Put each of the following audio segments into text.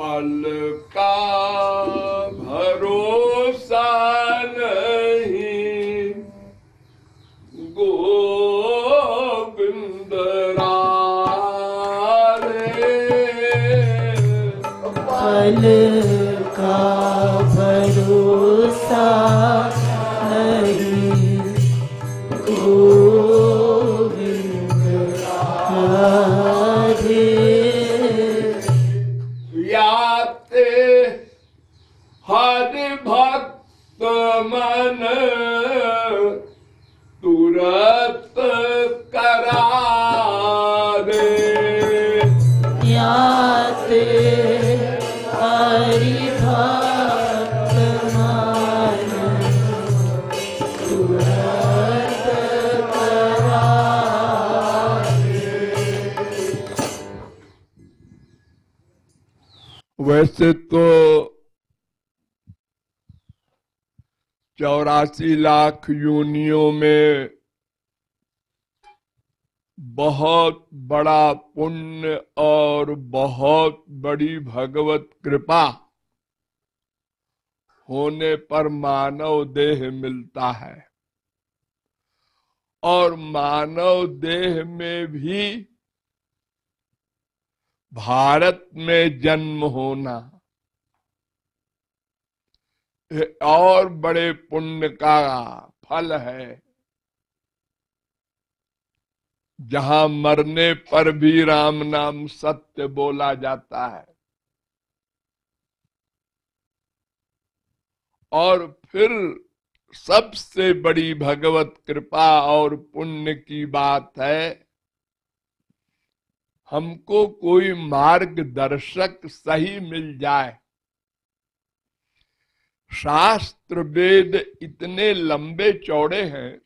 पल का भरोसा नहीं। गोविंद पल का हरि भक्त वैसे तो चौरासी लाख योनियों में बहुत बड़ा पुण्य और बहुत बड़ी भगवत कृपा होने पर मानव देह मिलता है। और मानव देह में भी भारत में जन्म होना और बड़े पुण्य का फल है। जहाँ मरने पर भी राम नाम सत्य बोला जाता है। और फिर सबसे बड़ी भगवत कृपा और पुण्य की बात है, हमको कोई मार्गदर्शक सही मिल जाए। शास्त्र वेद इतने लंबे चौड़े हैं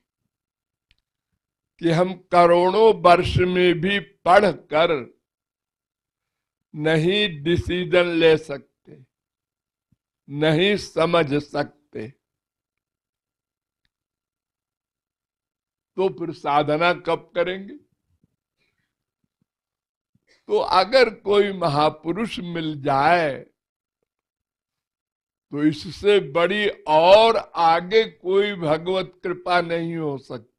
कि हम करोड़ों वर्ष में भी पढ़कर नहीं डिसीज़न ले सकते, नहीं समझ सकते। तो फिर साधना कब करेंगे? तो अगर कोई महापुरुष मिल जाए तो इससे बड़ी और आगे कोई भगवत कृपा नहीं हो सकती।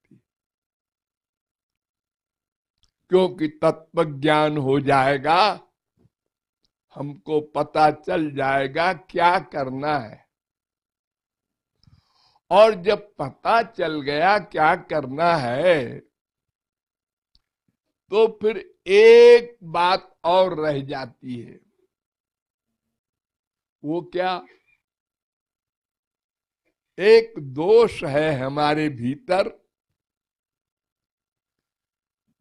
क्योंकि तत्व ज्ञान हो जाएगा, हमको पता चल जाएगा क्या करना है। और जब पता चल गया क्या करना है तो फिर एक बात और रह जाती है। वो क्या? एक दोष है हमारे भीतर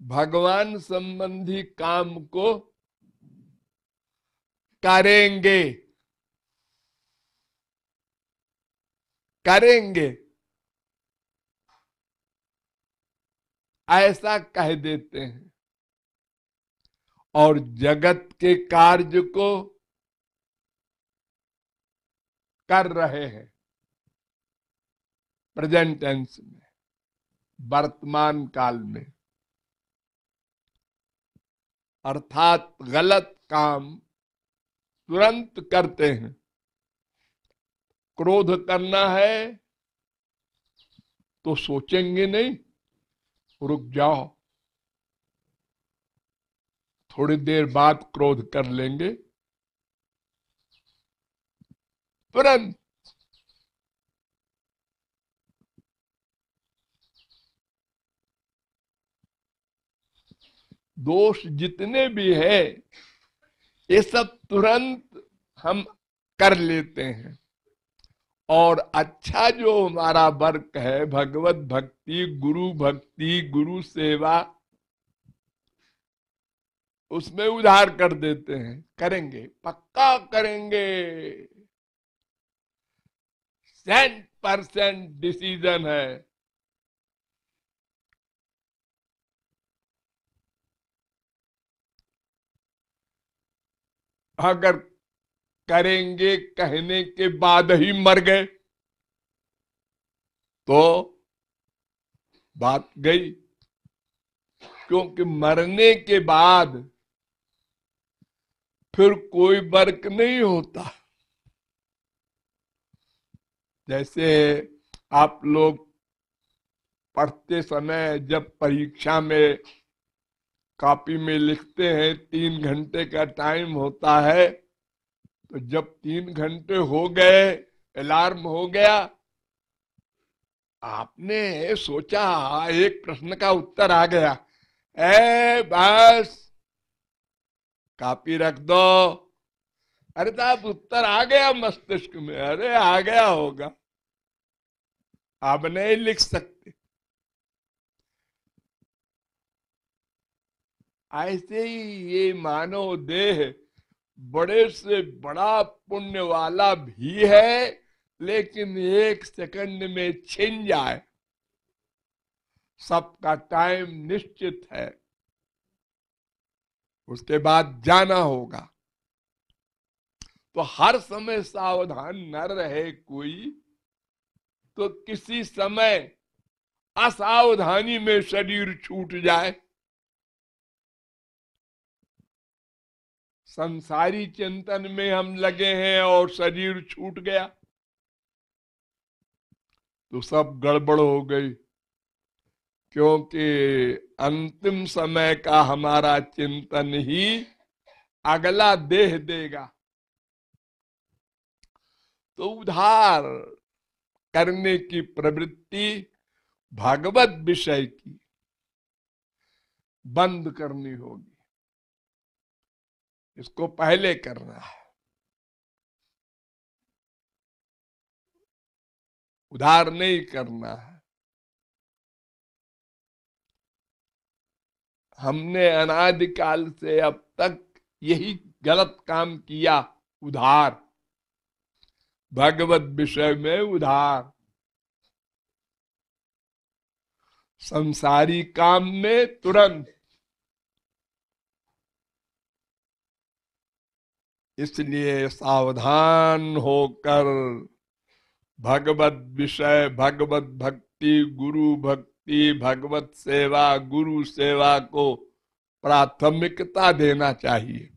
भगवान संबंधी काम को करेंगे। करेंगे। ऐसा कह देते हैं। और जगत के कार्य को कर रहे हैं। प्रेजेंट टेंस में, वर्तमान काल में। अर्थात गलत काम तुरंत करते हैं। क्रोध करना है तो सोचेंगे नहीं, रुक जाओ। थोड़ी देर बाद क्रोध कर लेंगे। तुरंत दोष जितने भी है, ये सब तुरंत हम कर लेते हैं। और अच्छा जो हमारा वर्क है, भगवत भक्ति, गुरु भक्ति, गुरु सेवा, उसमें उधार कर देते हैं। करेंगे, पक्का करेंगे। सेंट परसेंट डिसीज़न है। अगर करेंगे कहने के बाद ही मर गए तो बात गई। क्योंकि मरने के बाद फिर कोई वर्क नहीं होता। जैसे आप लोग पढ़ते समय जब परीक्षा में कॉपी में लिखते हैं, तीन घंटे का टाइम होता है। तो जब तीन घंटे हो गए, अलार्म हो गया, आपने सोचा, एक प्रश्न का उत्तर आ गया। ए, बस, कॉपी रख दो। अरे साहब उत्तर आ गया मस्तिष्क में, अरे आ गया होगा। आप नहीं लिख सकते। ऐसे ही ये मानव देह बड़े से बड़ा पुण्य वाला भी है, लेकिन एक सेकंड में छिन जाए। सबका टाइम निश्चित है। उसके बाद जाना होगा। तो हर समय सावधान न रहे कोई तो किसी समय असावधानी में शरीर छूट जाए। संसारी चिंतन में हम लगे हैं और शरीर छूट गया। तो सब गड़बड़ हो गई, क्योंकि अंतिम समय का हमारा चिंतन ही अगला देह देगा। तो उधार करने की प्रवृत्ति भागवत विषय की बंद करनी होगी। इसको पहले करना है। उधार नहीं करना है। हमने अनादिकाल से अब तक यही गलत काम किया, उधार। भगवत विषय में उधार। संसारी काम में तुरंत। इसलिए सावधान होकर भगवत विषय, भगवत भक्ति, गुरु भक्ति, भगवत सेवा, गुरु सेवा को प्राथमिकता देना चाहिए।